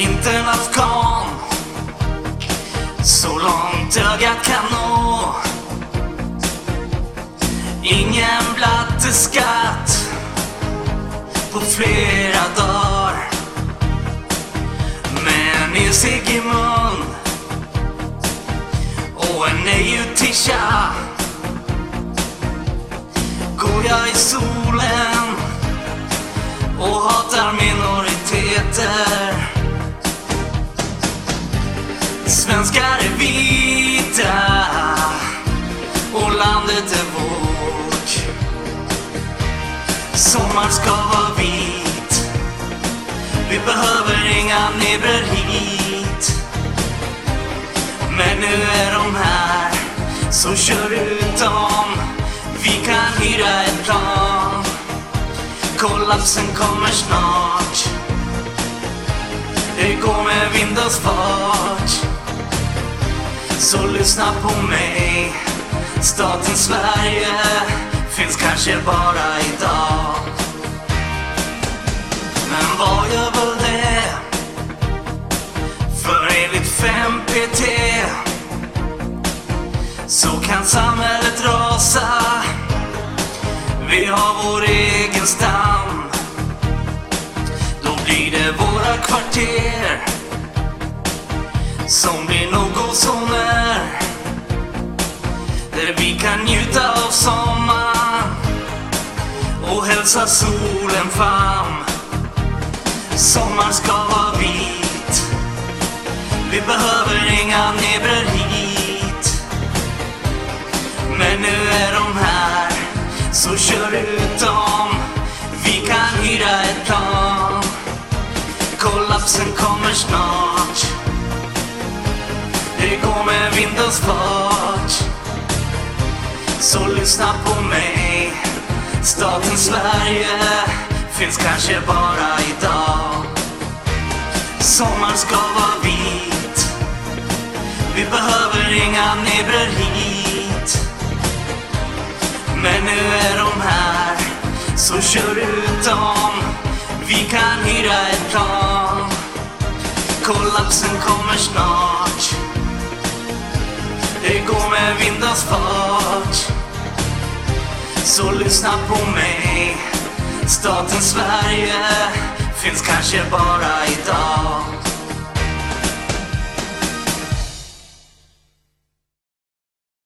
inte en afghan Så långt ögat kan nå. Ingen blatteskatt på flera dagar. Men en cigg i mun och en nejutisha. Går jag i solen och hatar Svenskar är vita och landet är vårt. Sommar ska vara vit. Vi behöver inga nebror hit. Men nu är de här Så kör ut dem. Vi kan hyra ett plan. Kollapsen kommer snart. Det går med vindens fart. Så lyssna på mig. Staten Sverige finns kanske bara idag. Men vad gör väl det? För enligt 5PT så kan samhället rasa. Vi har vår egen stam. Då blir det våra kvarter som blir no-go-zoner där vi kan njuta av sommaren och hälsa solen fram. Sommar ska vara vit. Vi behöver inga nebrer hit. Men nu är de här, så kör ut dem. Vi kan hyra ett plan. Kollapsen kommer snart. Det går med vindens fart. Så lyssna på mig. Staten Sverige finns kanske bara idag. Sommar ska vara vit. Vi behöver inga nebrer hit. Men nu är de här Så kör ut dem Vi kan hyra ett plan. Det går med vindens fart. Så lyssna på mig. Staten Sverige finns kanske bara idag.